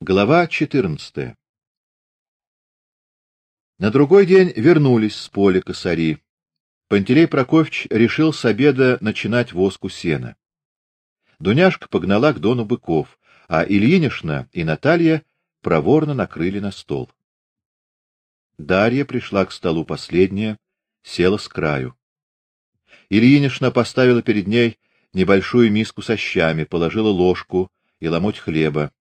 Глава 14. На другой день вернулись с поля косари. Пантелей Прокофьевич решил с обеда начинать воску сена. Дуняшка погнала к дону быков, а Ильинишна и Наталья проворно накрыли на стол. Дарья пришла к столу последняя, села с краю. Ильинишна поставила перед ней небольшую миску со щами, положила ложку и ломоть хлеба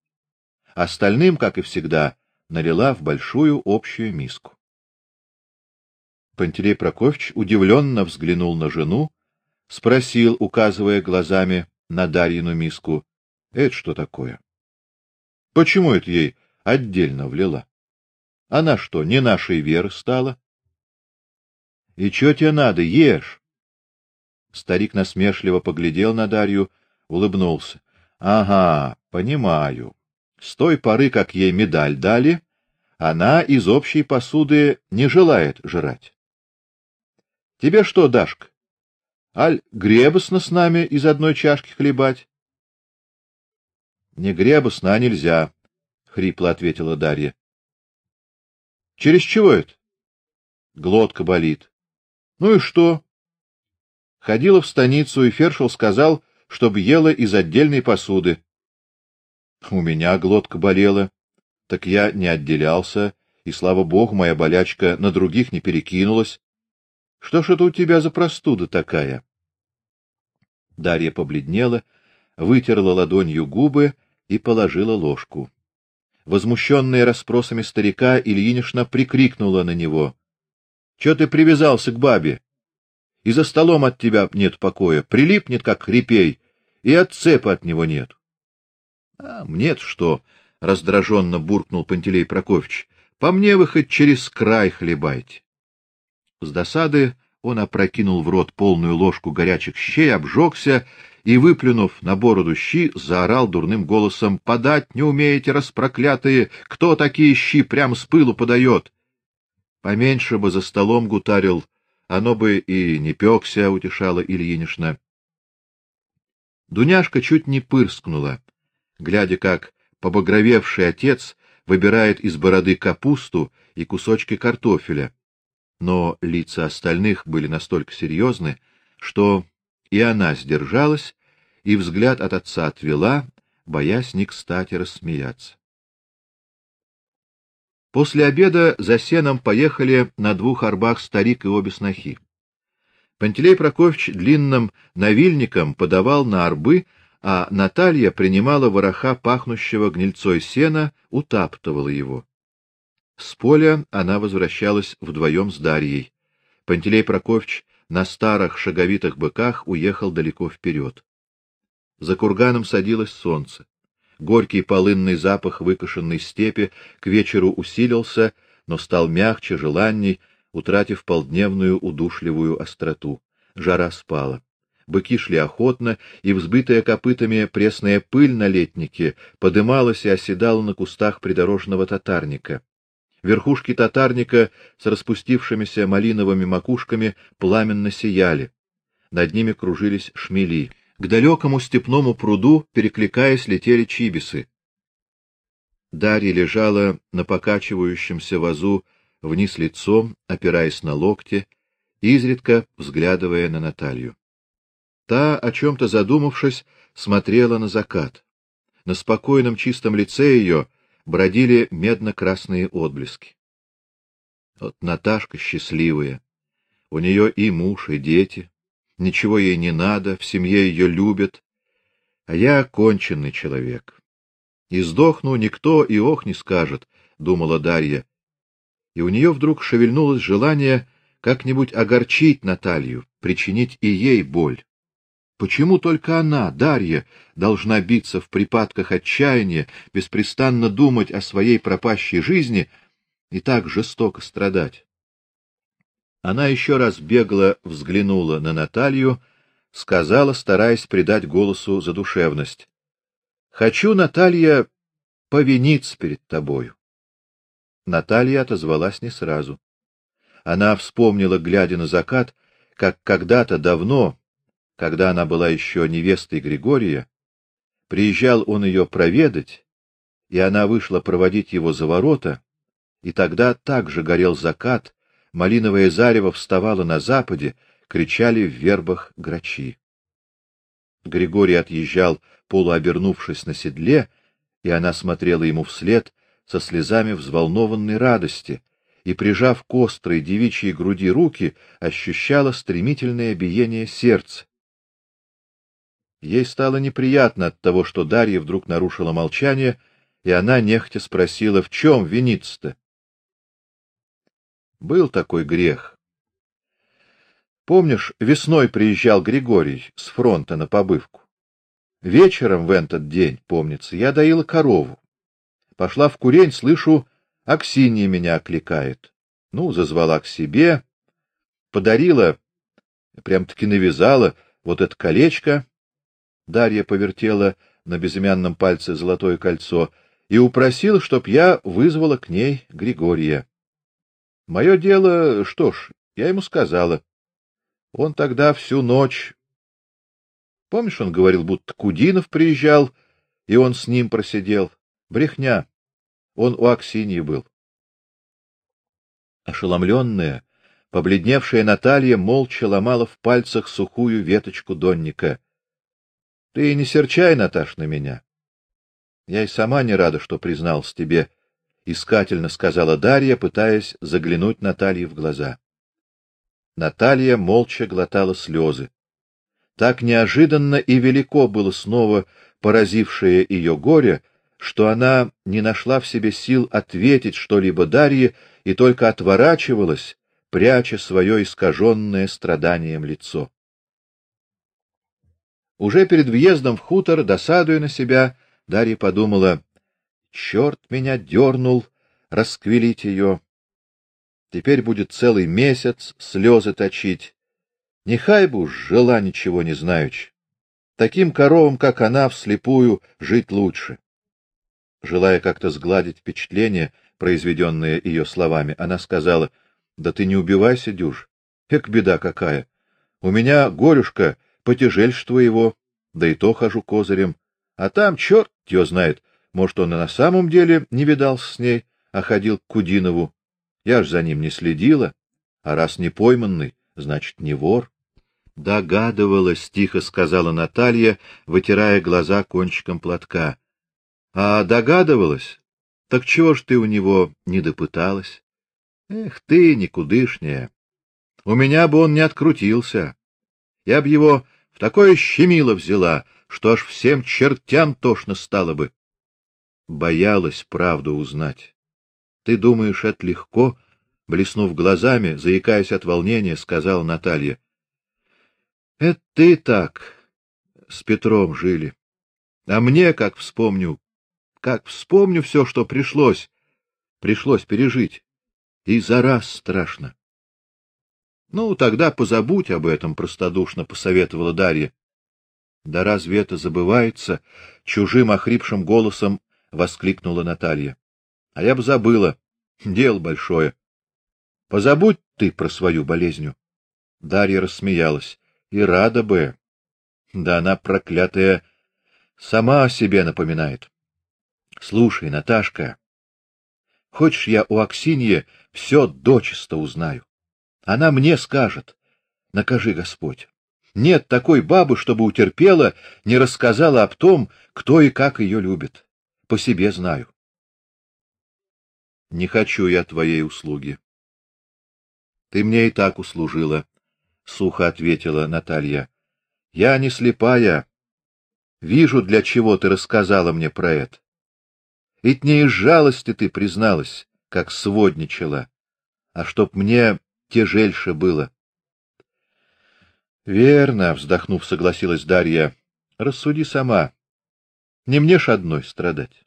остальным, как и всегда, налила в большую общую миску. Пантелей Прокофьевич удивленно взглянул на жену, спросил, указывая глазами на Дарьину миску: "Это что такое? Почему это ей отдельно влила? Она что, не нашей веры стала?" "И что тебе надо, ешь?" Старик насмешливо поглядел на Дарью, улыбнулся. "Ага, понимаю. С той поры, как ей медаль дали, она из общей посуды не желает жрать. Тебе что, Дашка? Аль гребосно с нами из одной чашки хлебать? Не гребосно, а нельзя, хрипло ответила Дарья. Через чего это? Глотка болит. Ну и что? Ходила в станицу, и фершел сказал, чтобы ела из отдельной посуды. У меня глотка болела, так я не отделялся, и слава богу, моя болячка на других не перекинулась. Что ж это у тебя за простуда такая? Дарья побледнела, вытерла ладонью губы и положила ложку. Возмущенная расспросами старика, Ильинишна прикрикнула на него: "Что ты привязался к бабе? И за столом от тебя нет покоя, прилипнет как репей, и отцепа от него нет". А мне-то что? раздраженно буркнул Пантелей Прокофьевич. По мне вы хоть через край хлебайте. С досады он опрокинул в рот полную ложку горячих щей, обжегся и, выплюнув на бороду щи, заорал дурным голосом: "Подать не умеете, распроклятые! Кто такие щи прям с пылу подает? Поменьше бы за столом гутарил, оно бы и не пёкся", утешала Ильинишна. Дуняшка чуть не пырскнула глядя, как побагровевший отец выбирает из бороды капусту и кусочки картофеля. Но лица остальных были настолько серьезны, что и она сдержалась и взгляд от отца отвела, боясь не кстати рассмеяться. После обеда за сеном поехали на двух арбах старик и обе снохи. Пантелей Прокофьевич длинным навильником подавал на арбы а Наталья принимала вороха пахнущего гнильцой сена, утаптывала его. С поля она возвращалась вдвоем с Дарьей. Пантелей Прокофьевич на старых шаговитых быках уехал далеко вперед. За курганом садилось солнце. Горький полынный запах выкошенной степи к вечеру усилился, но стал мягче, желанней, утратив полдневную удушливую остроту. Жара спала быки шли охотно, и взбитая копытами пресная пыль на летнике подымалась и оседала на кустах придорожного татарника. Верхушки татарника с распустившимися малиновыми макушками пламенно сияли. Над ними кружились шмели. К далекому степному пруду, перекликаясь, летели чибисы. Дарья лежала на покачивающемся вазу вниз лицом, опираясь на локти, изредка взглядывая на Наталью. Та, о чем то задумавшись, смотрела на закат. На спокойном чистом лице ее бродили медно-красные отблески. Вот Наташка счастливая. У нее и муж, и дети. Ничего ей не надо, в семье ее любят. А я конченный человек. И сдохну, никто и ох не скажет, думала Дарья. И у нее вдруг шевельнулось желание как-нибудь огорчить Наталью, причинить и ей боль. Почему только она, Дарья, должна биться в припадках отчаяния, беспрестанно думать о своей пропащей жизни и так жестоко страдать? Она еще раз бегло взглянула на Наталью, сказала, стараясь придать голосу задушевность: "Хочу, Наталья, повиниться перед тобою". Наталья отозвалась не сразу. Она вспомнила, глядя на закат, как когда-то давно когда она была еще невестой Григория, приезжал он ее проведать и она вышла проводить его за ворота, и тогда также горел закат, малиновое зарево вставало на западе, кричали в вербах грачи. Григорий отъезжал, полуобернувшись на седле, и она смотрела ему вслед со слезами взволнованной радости и, прижав к острой девичьей груди руки, ощущала стремительное биение сердца. Ей стало неприятно от того, что Дарья вдруг нарушила молчание, и она нехотя спросила: "В чем виниться-то?" Был такой грех. Помнишь, весной приезжал Григорий с фронта на побывку. Вечером в этот день, помнится, я доила корову. Пошла в курень, слышу, Аксинья меня окликает. Ну, зазвала к себе, подарила, прям-таки навязала вот это колечко. Дарья повертела на безымянном пальце золотое кольцо и упросила, чтоб я вызвала к ней Григория. Мое дело, что ж, я ему сказала. Он тогда всю ночь Помнишь, он говорил, будто Кудинов приезжал, и он с ним просидел. Брехня. Он у Аксиньи был. Ошеломленная, побледневшая Наталья молча ломала в пальцах сухую веточку донника. Ты не серчай, Наташ, на меня. Я и сама не рада, что признался тебе, искательно сказала Дарья, пытаясь заглянуть Наталье в глаза. Наталья молча глотала слезы. Так неожиданно и велико было снова поразившее ее горе, что она не нашла в себе сил ответить что-либо Дарье и только отворачивалась, пряча свое искаженное страданием лицо. Уже перед въездом в хутор, досадуя на себя, Дарья подумала: «Черт меня дернул расквилить ее. Теперь будет целый месяц слезы точить, Нехай бы уж жила ничего не знаючи. Таким коровам, как она, вслепую жить лучше. Желая как-то сгладить впечатление, произведенное ее словами, она сказала: "Да ты не убивайся, дюж. Эк беда какая. У меня горюшка потяжельше твоего, да и то хожу козырем, а там черт ее знает, может, он и на самом деле не видался с ней, а ходил к Кудинову. Я ж за ним не следила, а раз не пойманный, значит, не вор. Догадывалась, тихо сказала Наталья, вытирая глаза кончиком платка. А догадывалась? Так чего ж ты у него не допыталась? Эх ты, никудышняя. У меня бы он не открутился. Я б его в такое щемило взяла, что аж всем чертям тошно стало бы. Боялась правду узнать. Ты думаешь, это легко? Блеснув глазами, заикаясь от волнения, сказала Наталья. Это ты так с Петром жили. А мне, как вспомню, как вспомню все, что пришлось, пришлось пережить, и за раз страшно. Ну, тогда позабудь об этом, простодушно посоветовала Дарья. Да разве это забывается? чужим охрипшим голосом воскликнула Наталья. А я бы забыла. Дело большое. Позабудь ты про свою болезнь. Дарья рассмеялась и рада бы. Да она проклятая сама о себе напоминает. Слушай, Наташка, хочешь я у Аксиньи все дочисто узнаю? Она мне скажет: "Накажи Господь". Нет такой бабы, чтобы утерпела, не рассказала об том, кто и как ее любит. По себе знаю. Не хочу я твоей услуги. Ты мне и так услужила, сухо ответила Наталья. Я не слепая. Вижу, для чего ты рассказала мне про это. Ведь не из жалости ты призналась, как сводничала, а чтоб мне тяжельше было. Верно, вздохнув, согласилась Дарья. Рассуди сама. Не мне ж одной страдать.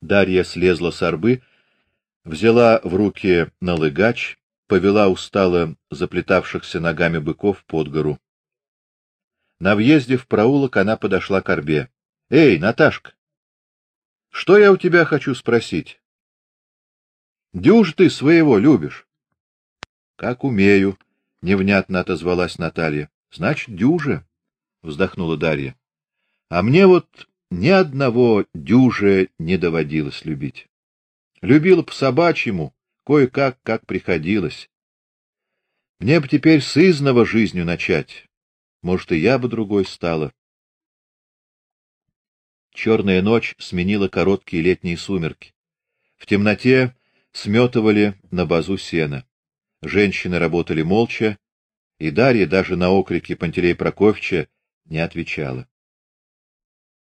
Дарья слезла с арбы, взяла в руки налыгач повела устало заплетавшихся ногами быков под гору. На въезде в проулок она подошла к арбе. Эй, Наташка. Что я у тебя хочу спросить? Дюж ты своего любишь? Как умею, невнятно отозвалась Наталья. Значит, дюже, вздохнула Дарья. А мне вот ни одного дюже не доводилось любить. Любила по собачьему, кое-как, как приходилось. Мне бы теперь с изного жизнью начать. Может, и я бы другой стала. Черная ночь сменила короткие летние сумерки. В темноте сметывали на базу сена. Женщины работали молча, и Дарья даже на окрики Пантелея Прокофьевича не отвечала.